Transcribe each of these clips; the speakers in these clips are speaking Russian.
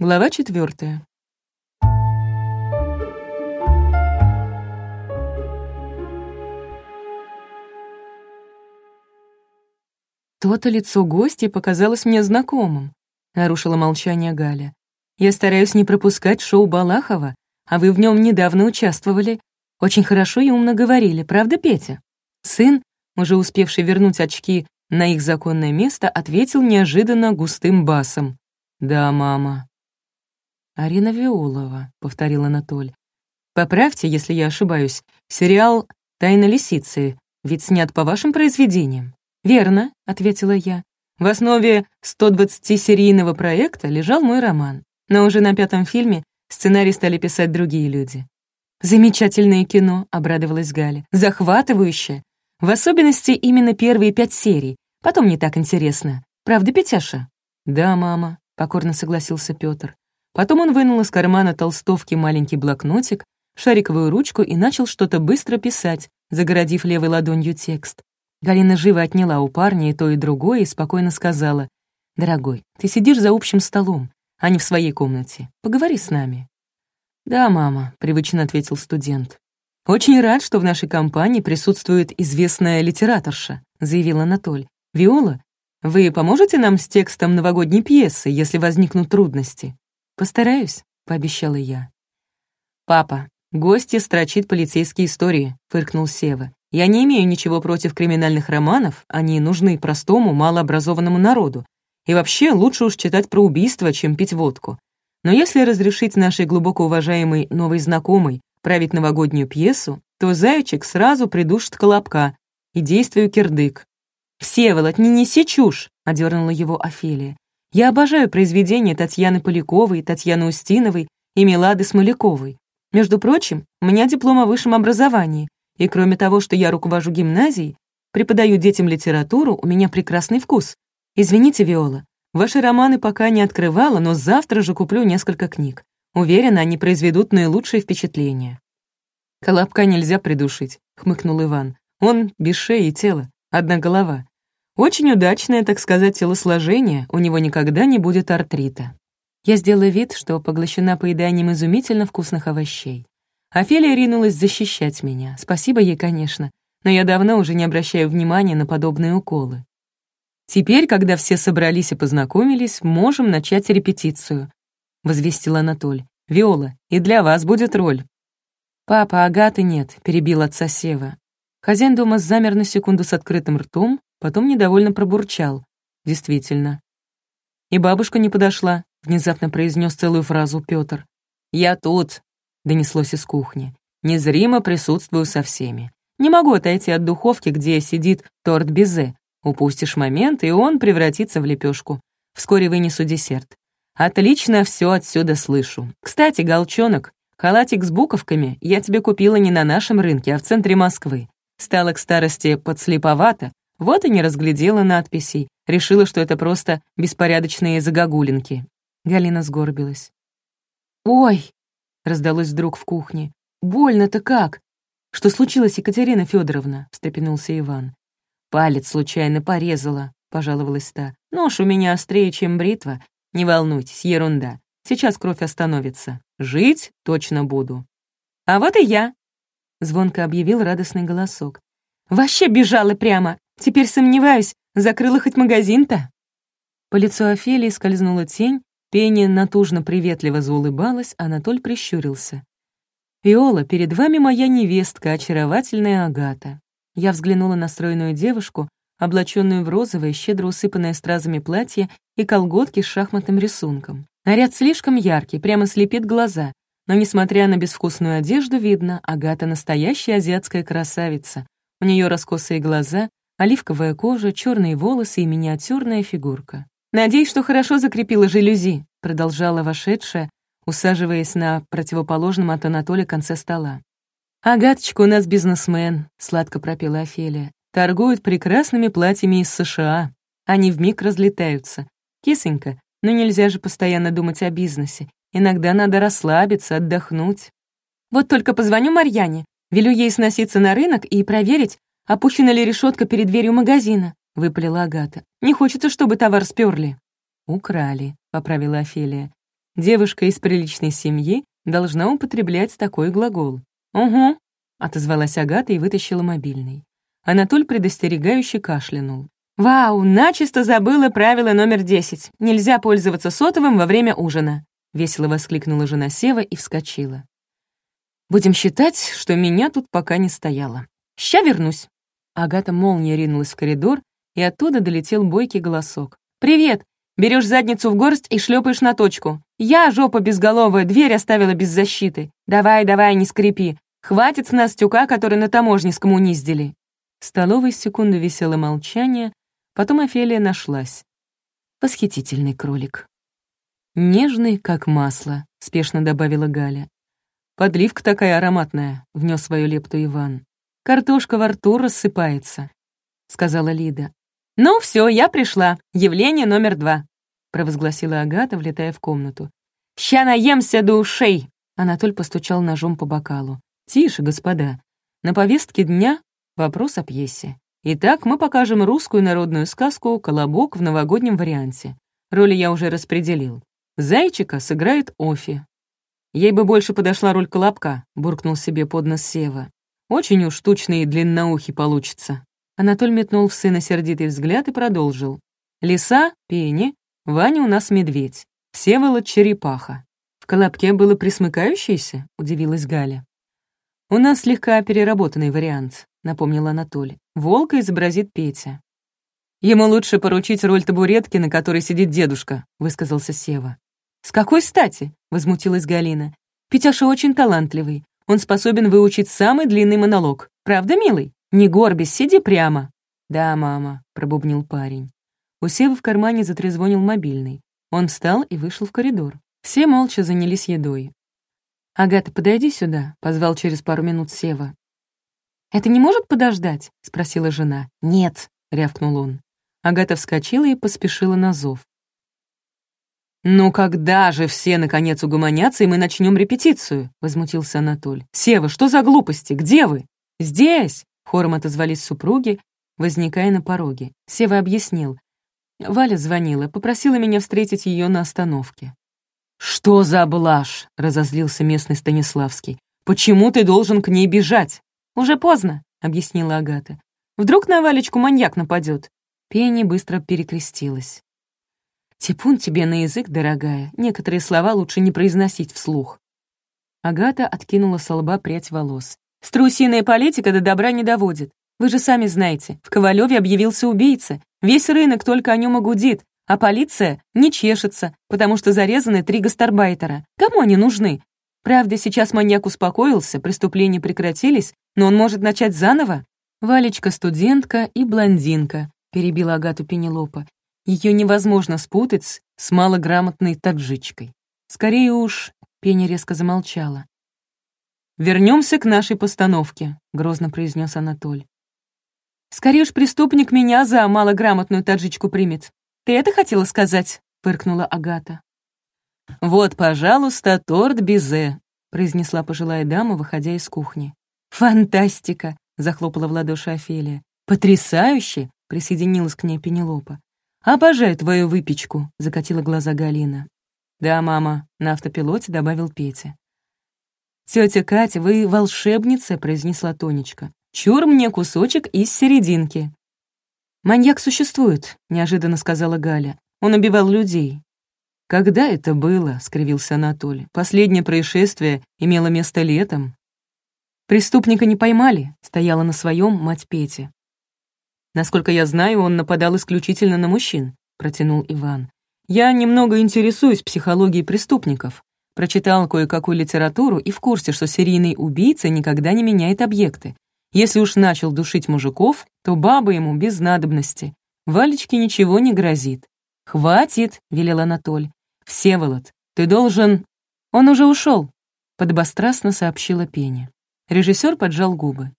Глава четвертая. То-то лицо гостя показалось мне знакомым, нарушила молчание Галя. Я стараюсь не пропускать шоу Балахова, а вы в нем недавно участвовали. Очень хорошо и умно говорили, правда, Петя? Сын, уже успевший вернуть очки на их законное место, ответил неожиданно густым басом. «Да, мама». «Арина Виолова», — повторил Анатоль. «Поправьте, если я ошибаюсь. Сериал «Тайна лисицы» ведь снят по вашим произведениям». «Верно», — ответила я. «В основе 120-серийного проекта лежал мой роман, но уже на пятом фильме сценарий стали писать другие люди». «Замечательное кино», — обрадовалась Галя. «Захватывающее. В особенности именно первые пять серий. Потом не так интересно. Правда, Петяша?» «Да, мама», — покорно согласился Пётр. Потом он вынул из кармана толстовки маленький блокнотик, шариковую ручку и начал что-то быстро писать, загородив левой ладонью текст. Галина живо отняла у парня и то, и другое и спокойно сказала, «Дорогой, ты сидишь за общим столом, а не в своей комнате. Поговори с нами». «Да, мама», — привычно ответил студент. «Очень рад, что в нашей компании присутствует известная литераторша», — заявил Анатоль. «Виола, вы поможете нам с текстом новогодней пьесы, если возникнут трудности?» «Постараюсь», — пообещала я. «Папа, гости строчит полицейские истории», — фыркнул Сева. «Я не имею ничего против криминальных романов, они нужны простому, малообразованному народу. И вообще лучше уж читать про убийство, чем пить водку. Но если разрешить нашей глубоко уважаемой новой знакомой править новогоднюю пьесу, то зайчик сразу придушит колобка и действую кирдык. «Всеволод, не неси чушь!» — одернула его Офелия. Я обожаю произведения Татьяны Поляковой, Татьяны Устиновой и Милады Смоляковой. Между прочим, у меня диплом о высшем образовании, и кроме того, что я руковожу гимназией, преподаю детям литературу, у меня прекрасный вкус. Извините, Виола, ваши романы пока не открывала, но завтра же куплю несколько книг. Уверена, они произведут наилучшее впечатление. «Колобка нельзя придушить», — хмыкнул Иван. «Он без шеи и тела, одна голова. Очень удачное, так сказать, телосложение, у него никогда не будет артрита. Я сделала вид, что поглощена поеданием изумительно вкусных овощей. Офелия ринулась защищать меня. Спасибо ей, конечно, но я давно уже не обращаю внимания на подобные уколы. «Теперь, когда все собрались и познакомились, можем начать репетицию», — возвестил Анатоль. «Виола, и для вас будет роль». «Папа, Агаты нет», — перебил отца Сева. Хозяин дома замер на секунду с открытым ртом, Потом недовольно пробурчал. Действительно. «И бабушка не подошла», — внезапно произнес целую фразу Петр. «Я тут», — донеслось из кухни. «Незримо присутствую со всеми. Не могу отойти от духовки, где сидит торт безе. Упустишь момент, и он превратится в лепешку. Вскоре вынесу десерт. Отлично все отсюда слышу. Кстати, голчонок, халатик с буковками я тебе купила не на нашем рынке, а в центре Москвы. Стало к старости подслеповато, вот и не разглядела надписей, решила, что это просто беспорядочные загогулинки. Галина сгорбилась. «Ой!» — раздалось вдруг в кухне. «Больно-то как?» «Что случилось, Екатерина Федоровна? встрепенулся Иван. «Палец случайно порезала», — пожаловалась та. «Нож у меня острее, чем бритва. Не волнуйтесь, ерунда. Сейчас кровь остановится. Жить точно буду». «А вот и я», — звонко объявил радостный голосок. «Вообще бежала прямо. Теперь сомневаюсь, закрыла хоть магазин-то?» По лицу Офелии скользнула тень, Пение натужно приветливо заулыбалась, Анатоль прищурился. «Виола, перед вами моя невестка, очаровательная Агата». Я взглянула на стройную девушку, облаченную в розовое, щедро усыпанное стразами платье и колготки с шахматным рисунком. Наряд слишком яркий, прямо слепит глаза, но, несмотря на безвкусную одежду, видно, Агата — настоящая азиатская красавица. У нее раскосые глаза, оливковая кожа, черные волосы и миниатюрная фигурка. «Надеюсь, что хорошо закрепила жалюзи», — продолжала вошедшая, усаживаясь на противоположном от Анатолия конце стола. «Агаточка у нас бизнесмен», — сладко пропела Офелия. «Торгует прекрасными платьями из США. Они вмиг разлетаются. Кисонька, ну нельзя же постоянно думать о бизнесе. Иногда надо расслабиться, отдохнуть. Вот только позвоню Марьяне, велю ей сноситься на рынок и проверить, «Опущена ли решетка перед дверью магазина?» — выпалила Агата. «Не хочется, чтобы товар сперли». «Украли», — поправила Офелия. Девушка из приличной семьи должна употреблять такой глагол. «Угу», — отозвалась Агата и вытащила мобильный. Анатоль предостерегающе кашлянул. «Вау, начисто забыла правило номер десять. Нельзя пользоваться сотовым во время ужина», — весело воскликнула жена Сева и вскочила. «Будем считать, что меня тут пока не стояло. Ща вернусь». Агата молния ринулась в коридор, и оттуда долетел бойкий голосок. «Привет! Берешь задницу в горсть и шлепаешь на точку. Я, жопа безголовая, дверь оставила без защиты. Давай, давай, не скрипи. Хватит с нас тюка, который на таможне скоммуниздили». В столовой секунду висело молчание, потом Офелия нашлась. Восхитительный кролик. «Нежный, как масло», — спешно добавила Галя. «Подливка такая ароматная», — внес свою лепту Иван. «Картошка во рту рассыпается», — сказала Лида. «Ну все, я пришла. Явление номер два», — провозгласила Агата, влетая в комнату. «Ща наемся до ушей!» Анатоль постучал ножом по бокалу. «Тише, господа. На повестке дня вопрос о пьесе. Итак, мы покажем русскую народную сказку «Колобок» в новогоднем варианте. Роли я уже распределил. Зайчика сыграет Офи. Ей бы больше подошла роль Колобка, буркнул себе под нос Сева. Очень уж тучный и длинноухий получится. Анатоль метнул в сына сердитый взгляд и продолжил. Лиса — пени, Ваня у нас медведь, Всеволод — черепаха. В колобке было присмыкающееся?» — удивилась Галя. «У нас слегка переработанный вариант», — напомнил Анатолий. «Волка изобразит Петя». «Ему лучше поручить роль табуретки, на которой сидит дедушка», — высказался Сева. «С какой стати?» — возмутилась Галина. «Петяша очень талантливый. Он способен выучить самый длинный монолог. Правда, милый? Не горбись, сиди прямо». «Да, мама», — пробубнил парень. У Севы в кармане затрезвонил мобильный. Он встал и вышел в коридор. Все молча занялись едой. «Агата, подойди сюда», — позвал через пару минут Сева. «Это не может подождать?» — спросила жена. «Нет», — рявкнул он. Агата вскочила и поспешила на зов. «Ну когда же все, наконец, угомонятся, и мы начнем репетицию?» — возмутился Анатоль. «Сева, что за глупости? Где вы?» «Здесь!» — хором отозвались супруги, возникая на пороге. Сева объяснил. Валя звонила, попросила меня встретить ее на остановке. «Что за блажь?» — разозлился местный Станиславский. «Почему ты должен к ней бежать?» «Уже поздно», — объяснила Агата. «Вдруг на Валечку маньяк нападет?» Пенни быстро перекрестилась. «Типун тебе на язык, дорогая. Некоторые слова лучше не произносить вслух». Агата откинула со лба прядь волос. «Страусиная политика до добра не доводит. Вы же сами знаете, в Ковалеве объявился убийца. Весь рынок только о нем и гудит, а полиция не чешется, потому что зарезаны три гастарбайтера. Кому они нужны? Правда, сейчас маньяк успокоился, преступления прекратились, но он может начать заново. Валечка студентка и блондинка, перебила Агату Пенелопа. Ее невозможно спутать с малограмотной таджичкой. Скорее уж, Пеня резко замолчала. Вернемся к нашей постановке», — грозно произнес Анатоль. Скорее уж преступник меня за малограмотную таджичку примет. Ты это хотела сказать?» — фыркнула Агата. «Вот, пожалуйста, торт безе», — произнесла пожилая дама, выходя из кухни. «Фантастика!» — захлопала в ладоши Офелия. «Потрясающе!» — присоединилась к ней Пенелопа. «Обожаю твою выпечку», — закатила глаза Галина. «Да, мама», — на автопилоте добавил Петя. «Тетя Катя, вы волшебница», — произнесла Тонечка. Чур мне кусочек из серединки». «Маньяк существует», — неожиданно сказала Галя. «Он убивал людей». «Когда это было?» — скривился Анатолий. «Последнее происшествие имело место летом». «Преступника не поймали», — стояла на своем мать Петя. «Насколько я знаю, он нападал исключительно на мужчин», — протянул Иван. «Я немного интересуюсь психологией преступников. Прочитал кое-какую литературу и в курсе, что серийный убийца никогда не меняет объекты. Если уж начал душить мужиков, то баба ему без надобности. Валечке ничего не грозит. «Хватит», — велел Анатоль. «Всеволод, ты должен...» «Он уже ушел», — подобострастно сообщила Пеня. Режиссер поджал губы.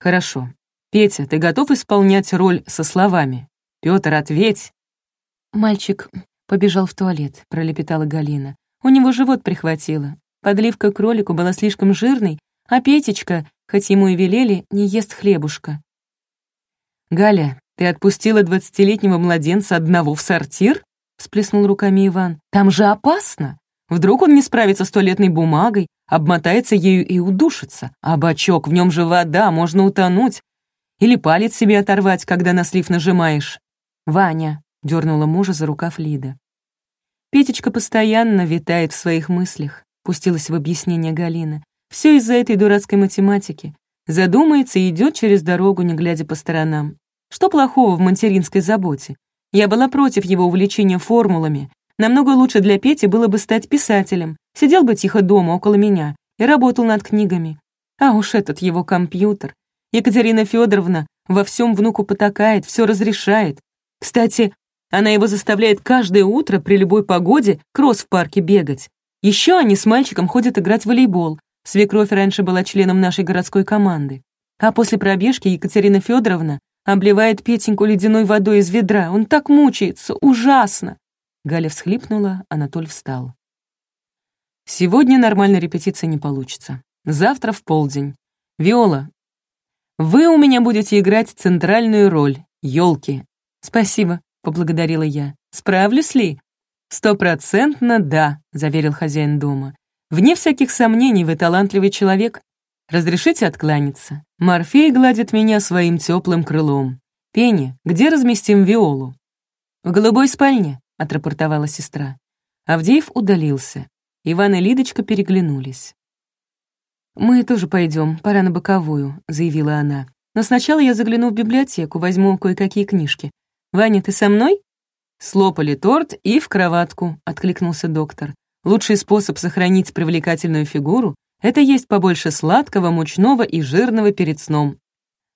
«Хорошо. Петя, ты готов исполнять роль со словами? Петр, ответь!» «Мальчик побежал в туалет», — пролепетала Галина. «У него живот прихватило. Подливка кролику была слишком жирной, а Петечка хоть ему и велели, не ест хлебушка. «Галя, ты отпустила двадцатилетнего младенца одного в сортир?» — всплеснул руками Иван. «Там же опасно! Вдруг он не справится с туалетной бумагой, обмотается ею и удушится. А бачок, в нем же вода, можно утонуть. Или палец себе оторвать, когда на слив нажимаешь. «Ваня», — дернула мужа за рукав Лида. Петечка постоянно витает в своих мыслях, пустилась в объяснение Галина. Все из-за этой дурацкой математики. Задумается и идет через дорогу, не глядя по сторонам. Что плохого в материнской заботе? Я была против его увлечения формулами, Намного лучше для Пети было бы стать писателем. Сидел бы тихо дома около меня и работал над книгами. А уж этот его компьютер. Екатерина Федоровна во всем внуку потакает, все разрешает. Кстати, она его заставляет каждое утро при любой погоде кросс в парке бегать. Еще они с мальчиком ходят играть в волейбол. Свекровь раньше была членом нашей городской команды. А после пробежки Екатерина Федоровна обливает Петеньку ледяной водой из ведра. Он так мучается, ужасно. Галя всхлипнула, Анатоль встал. «Сегодня нормальной репетиции не получится. Завтра в полдень. Виола, вы у меня будете играть центральную роль, елки. «Спасибо», — поблагодарила я. «Справлюсь ли?» «Стопроцентно да», — заверил хозяин дома. «Вне всяких сомнений вы талантливый человек. Разрешите откланяться. Морфей гладит меня своим теплым крылом. Пенни, где разместим Виолу?» «В голубой спальне», — отрапортовала сестра. Авдеев удалился. Иван и Лидочка переглянулись. «Мы тоже пойдем, пора на боковую», — заявила она. «Но сначала я загляну в библиотеку, возьму кое-какие книжки. Ваня, ты со мной?» «Слопали торт и в кроватку», — откликнулся доктор. «Лучший способ сохранить привлекательную фигуру — это есть побольше сладкого, мучного и жирного перед сном.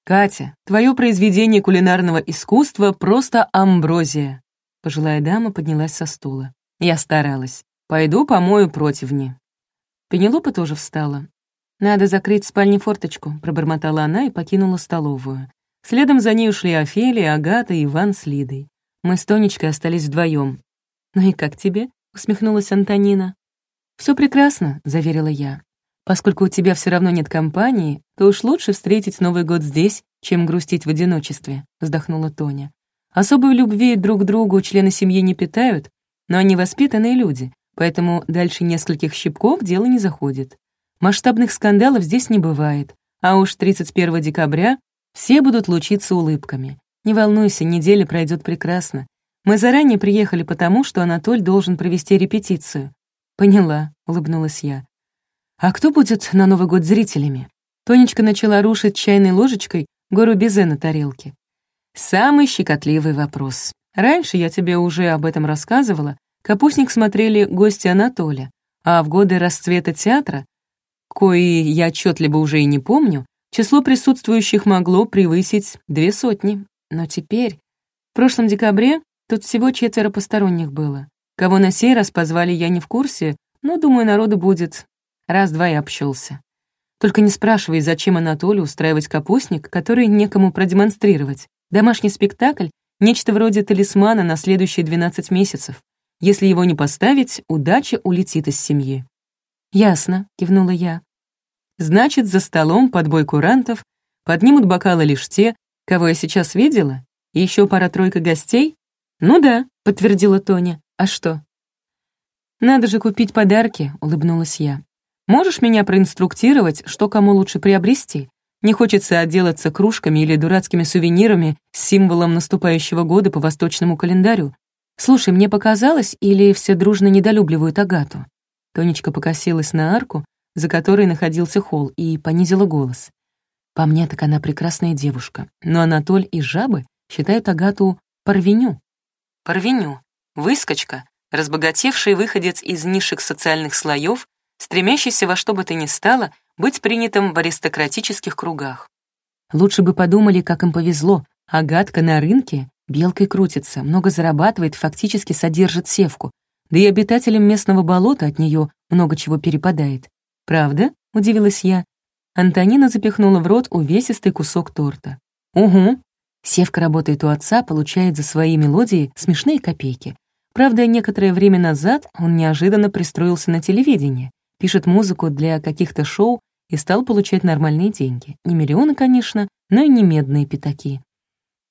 Катя, твое произведение кулинарного искусства просто амброзия. Пожилая дама поднялась со стула. Я старалась. Пойду помою противни. Пенелопа тоже встала. «Надо закрыть в спальне форточку», — пробормотала она и покинула столовую. Следом за ней ушли Офелия, Агата и Иван с Лидой. Мы с Тонечкой остались вдвоем. «Ну и как тебе?» — усмехнулась Антонина. Все прекрасно», — заверила я. «Поскольку у тебя все равно нет компании, то уж лучше встретить Новый год здесь, чем грустить в одиночестве», — вздохнула Тоня. Особой любви друг к другу члены семьи не питают, но они воспитанные люди, поэтому дальше нескольких щипков дело не заходит. Масштабных скандалов здесь не бывает, а уж 31 декабря все будут лучиться улыбками. Не волнуйся, неделя пройдет прекрасно. Мы заранее приехали потому, что Анатоль должен провести репетицию. «Поняла», — улыбнулась я. «А кто будет на Новый год зрителями?» Тонечка начала рушить чайной ложечкой гору безе на тарелке. Самый щекотливый вопрос. Раньше я тебе уже об этом рассказывала. Капустник смотрели гости Анатолия, а в годы расцвета театра, кои я отчетливо уже и не помню, число присутствующих могло превысить две сотни. Но теперь, в прошлом декабре, тут всего четверо посторонних было. Кого на сей раз позвали, я не в курсе, но, думаю, народу будет. Раз-два и общался. Только не спрашивай, зачем Анатолию устраивать капустник, который некому продемонстрировать. Домашний спектакль — нечто вроде талисмана на следующие 12 месяцев. Если его не поставить, удача улетит из семьи. «Ясно», — кивнула я. «Значит, за столом под бой курантов поднимут бокалы лишь те, кого я сейчас видела, и еще пара-тройка гостей?» «Ну да», — подтвердила Тоня. «А что?» «Надо же купить подарки», — улыбнулась я. «Можешь меня проинструктировать, что кому лучше приобрести? Не хочется отделаться кружками или дурацкими сувенирами с символом наступающего года по восточному календарю. Слушай, мне показалось, или все дружно недолюбливают Агату? Тонечка покосилась на арку, за которой находился холл, и понизила голос. По мне, так она прекрасная девушка, но Анатоль и жабы считают Агату парвеню. Парвеню — выскочка, разбогатевший выходец из низших социальных слоев, стремящийся во что бы то ни стало быть принятым в аристократических кругах. Лучше бы подумали, как им повезло. Агатка на рынке белкой крутится, много зарабатывает, фактически содержит севку. Да и обитателям местного болота от нее много чего перепадает. «Правда?» — удивилась я. Антонина запихнула в рот увесистый кусок торта. «Угу». Севка работает у отца, получает за свои мелодии смешные копейки. Правда, некоторое время назад он неожиданно пристроился на телевидение, пишет музыку для каких-то шоу и стал получать нормальные деньги. Не миллионы, конечно, но и не медные пятаки.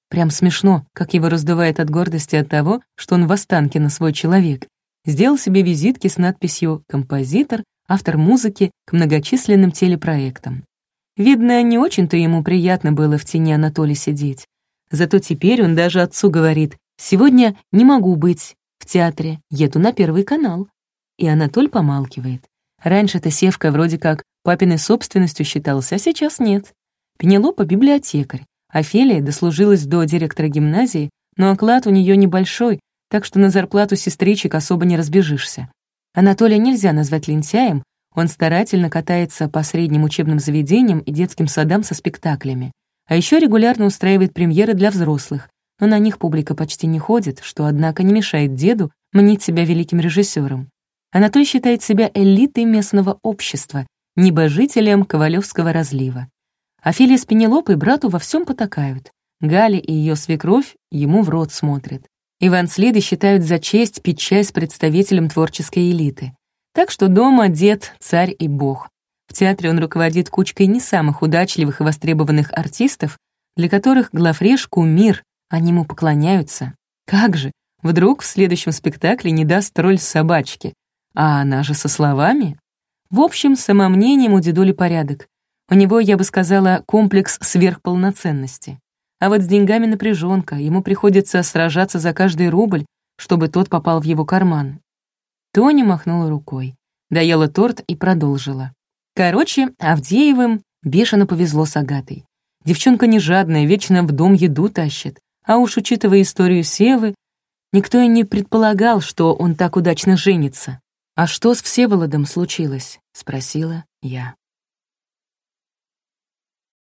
Прям смешно, как его раздувает от гордости от того, что он в Останкино свой человек. сделал себе визитки с надписью «Композитор», автор музыки к многочисленным телепроектам. Видно, не очень-то ему приятно было в тени Анатолия сидеть. Зато теперь он даже отцу говорит «Сегодня не могу быть в театре, еду на Первый канал». И Анатоль помалкивает. Раньше-то Севка вроде как папиной собственностью считался, а сейчас нет. Пенелопа — библиотекарь. Офелия дослужилась до директора гимназии, но оклад у нее небольшой, так что на зарплату сестричек особо не разбежишься. Анатолия нельзя назвать лентяем, он старательно катается по средним учебным заведениям и детским садам со спектаклями. А еще регулярно устраивает премьеры для взрослых, но на них публика почти не ходит, что, однако, не мешает деду мнить себя великим режиссером. Анатолий считает себя элитой местного общества, небожителем Ковалевского разлива. Офелия с Пенелопой брату во всем потакают. Галя и ее свекровь ему в рот смотрят. Иван Следы считают за честь пить чай с представителем творческой элиты. Так что дома дед, царь и бог. В театре он руководит кучкой не самых удачливых и востребованных артистов, для которых Глафреш — кумир, они ему поклоняются. Как же, вдруг в следующем спектакле не даст роль собачки, а она же со словами? В общем, самомнением у дедули порядок. У него, я бы сказала, комплекс сверхполноценности. А вот с деньгами напряженка, ему приходится сражаться за каждый рубль, чтобы тот попал в его карман. Тоня махнула рукой, доела торт и продолжила. Короче, Авдеевым бешено повезло с Агатой. Девчонка не жадная, вечно в дом еду тащит. А уж учитывая историю Севы, никто и не предполагал, что он так удачно женится. «А что с Всеволодом случилось?» — спросила я.